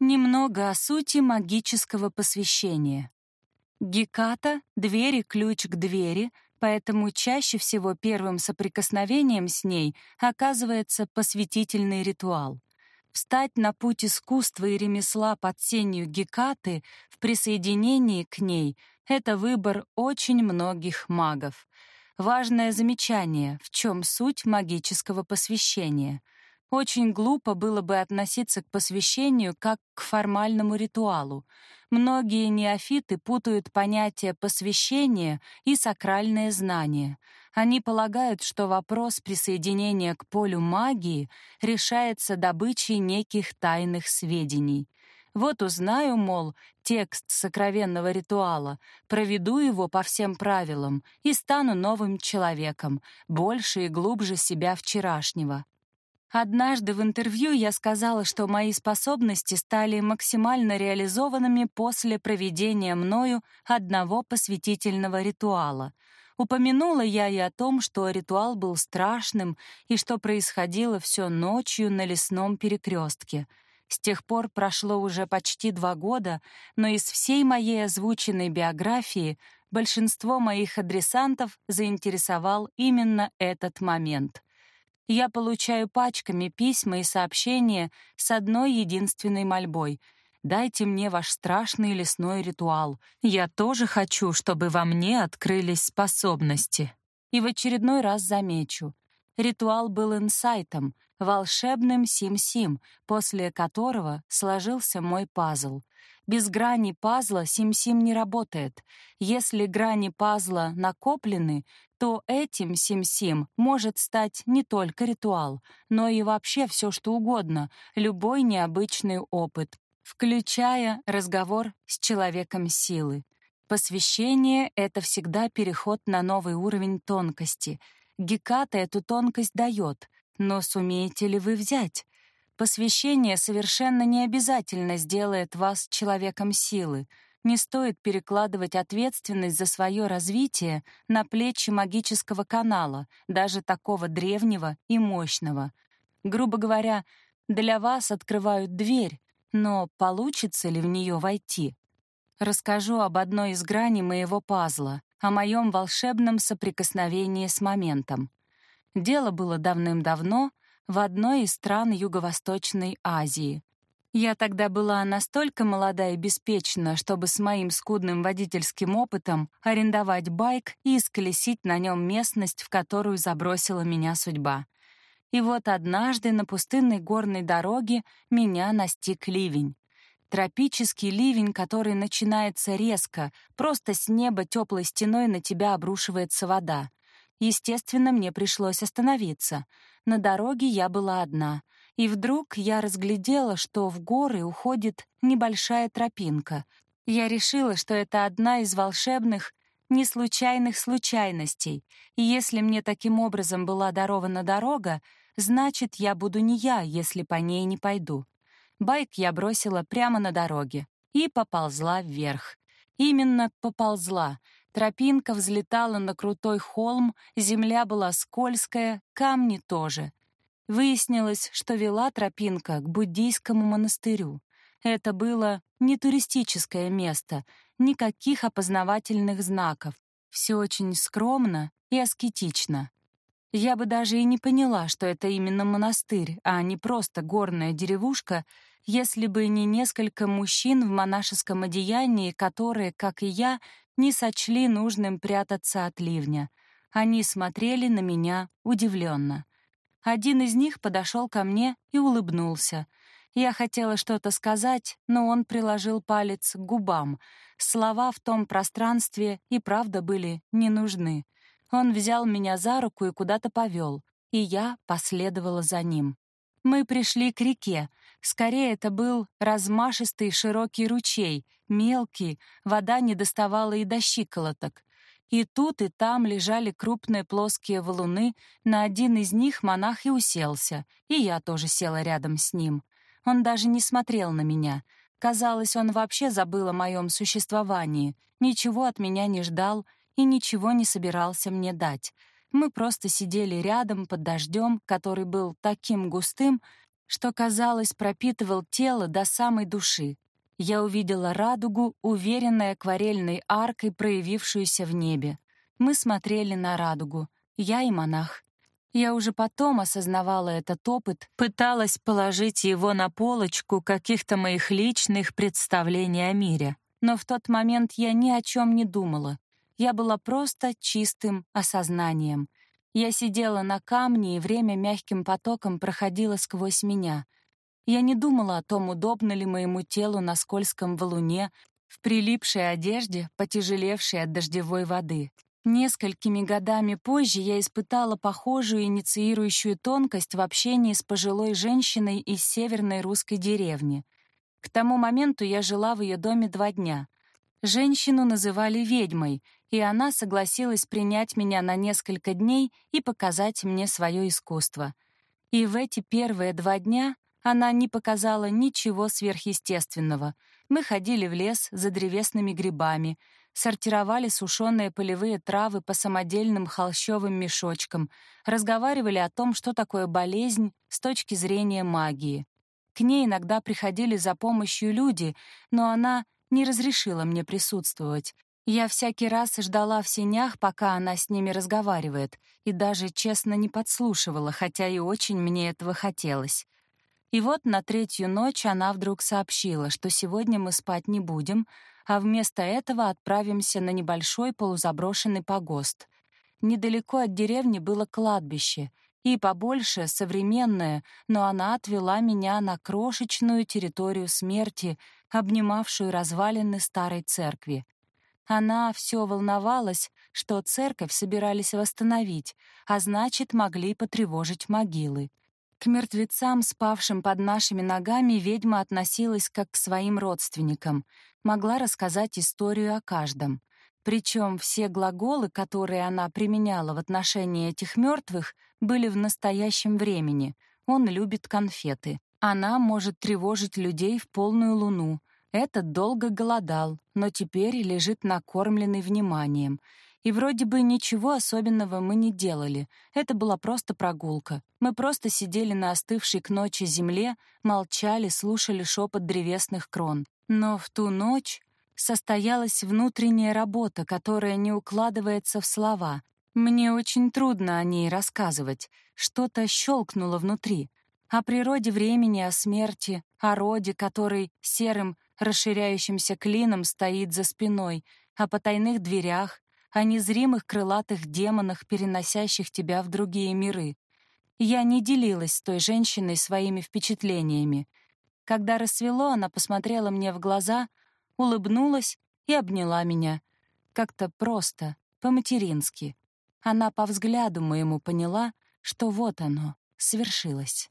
Немного о сути магического посвящения. Геката — двери ключ к двери, поэтому чаще всего первым соприкосновением с ней оказывается посвятительный ритуал. Встать на путь искусства и ремесла под сенью Гекаты в присоединении к ней — это выбор очень многих магов. Важное замечание, в чем суть магического посвящения — очень глупо было бы относиться к посвящению как к формальному ритуалу. Многие неофиты путают понятия посвящения и сакральное знание. Они полагают, что вопрос присоединения к полю магии решается добычей неких тайных сведений. Вот узнаю, мол, текст сокровенного ритуала, проведу его по всем правилам и стану новым человеком, больше и глубже себя вчерашнего. Однажды в интервью я сказала, что мои способности стали максимально реализованными после проведения мною одного посвятительного ритуала. Упомянула я и о том, что ритуал был страшным и что происходило все ночью на лесном перекрестке. С тех пор прошло уже почти два года, но из всей моей озвученной биографии большинство моих адресантов заинтересовал именно этот момент я получаю пачками письма и сообщения с одной единственной мольбой — «Дайте мне ваш страшный лесной ритуал. Я тоже хочу, чтобы во мне открылись способности». И в очередной раз замечу. Ритуал был инсайтом, волшебным сим-сим, после которого сложился мой пазл. Без грани пазла сим-сим не работает. Если грани пазла накоплены, то этим сим-сим может стать не только ритуал, но и вообще все что угодно, любой необычный опыт, включая разговор с человеком силы. Посвящение — это всегда переход на новый уровень тонкости. Геката эту тонкость дает, но сумеете ли вы взять? Посвящение совершенно не обязательно сделает вас человеком силы. Не стоит перекладывать ответственность за свое развитие на плечи магического канала, даже такого древнего и мощного. Грубо говоря, для вас открывают дверь, но получится ли в нее войти? Расскажу об одной из граней моего пазла, о моем волшебном соприкосновении с моментом. Дело было давным-давно — в одной из стран Юго-Восточной Азии. Я тогда была настолько молода и беспечна, чтобы с моим скудным водительским опытом арендовать байк и исколесить на нем местность, в которую забросила меня судьба. И вот однажды на пустынной горной дороге меня настиг ливень. Тропический ливень, который начинается резко, просто с неба теплой стеной на тебя обрушивается вода. Естественно, мне пришлось остановиться. На дороге я была одна, и вдруг я разглядела, что в горы уходит небольшая тропинка. Я решила, что это одна из волшебных, неслучайных случайностей, и если мне таким образом была дарована дорога, значит, я буду не я, если по ней не пойду. Байк я бросила прямо на дороге и поползла вверх. Именно поползла, Тропинка взлетала на крутой холм, земля была скользкая, камни тоже. Выяснилось, что вела тропинка к буддийскому монастырю. Это было не туристическое место, никаких опознавательных знаков. Все очень скромно и аскетично. Я бы даже и не поняла, что это именно монастырь, а не просто горная деревушка, если бы не несколько мужчин в монашеском одеянии, которые, как и я, не сочли нужным прятаться от ливня. Они смотрели на меня удивленно. Один из них подошел ко мне и улыбнулся. Я хотела что-то сказать, но он приложил палец к губам. Слова в том пространстве и правда были не нужны. Он взял меня за руку и куда-то повел, и я последовала за ним. Мы пришли к реке. Скорее, это был размашистый широкий ручей, мелкий, вода не доставала и до щиколоток. И тут, и там лежали крупные плоские валуны, на один из них монах и уселся, и я тоже села рядом с ним. Он даже не смотрел на меня. Казалось, он вообще забыл о моем существовании, ничего от меня не ждал и ничего не собирался мне дать — мы просто сидели рядом под дождем, который был таким густым, что, казалось, пропитывал тело до самой души. Я увидела радугу, уверенной акварельной аркой, проявившуюся в небе. Мы смотрели на радугу, я и монах. Я уже потом осознавала этот опыт, пыталась положить его на полочку каких-то моих личных представлений о мире. Но в тот момент я ни о чем не думала. Я была просто чистым осознанием. Я сидела на камне, и время мягким потоком проходило сквозь меня. Я не думала о том, удобно ли моему телу на скользком валуне, в прилипшей одежде, потяжелевшей от дождевой воды. Несколькими годами позже я испытала похожую инициирующую тонкость в общении с пожилой женщиной из северной русской деревни. К тому моменту я жила в ее доме два дня. Женщину называли ведьмой, и она согласилась принять меня на несколько дней и показать мне свое искусство. И в эти первые два дня она не показала ничего сверхъестественного. Мы ходили в лес за древесными грибами, сортировали сушеные полевые травы по самодельным холщовым мешочкам, разговаривали о том, что такое болезнь с точки зрения магии. К ней иногда приходили за помощью люди, но она не разрешила мне присутствовать. Я всякий раз ждала в сенях, пока она с ними разговаривает, и даже честно не подслушивала, хотя и очень мне этого хотелось. И вот на третью ночь она вдруг сообщила, что сегодня мы спать не будем, а вместо этого отправимся на небольшой полузаброшенный погост. Недалеко от деревни было кладбище, и побольше, современное, но она отвела меня на крошечную территорию смерти, обнимавшую развалины старой церкви. Она все волновалась, что церковь собирались восстановить, а значит, могли потревожить могилы. К мертвецам, спавшим под нашими ногами, ведьма относилась как к своим родственникам, могла рассказать историю о каждом. Причем все глаголы, которые она применяла в отношении этих мертвых, были в настоящем времени. Он любит конфеты. Она может тревожить людей в полную луну. Этот долго голодал, но теперь лежит накормленный вниманием. И вроде бы ничего особенного мы не делали. Это была просто прогулка. Мы просто сидели на остывшей к ночи земле, молчали, слушали шепот древесных крон. Но в ту ночь состоялась внутренняя работа, которая не укладывается в слова. Мне очень трудно о ней рассказывать. Что-то щелкнуло внутри. О природе времени, о смерти, о роде, который серым, расширяющимся клином стоит за спиной, о потайных дверях, о незримых крылатых демонах, переносящих тебя в другие миры. Я не делилась с той женщиной своими впечатлениями. Когда рассвело, она посмотрела мне в глаза, улыбнулась и обняла меня. Как-то просто, по-матерински. Она по взгляду моему поняла, что вот оно, свершилось.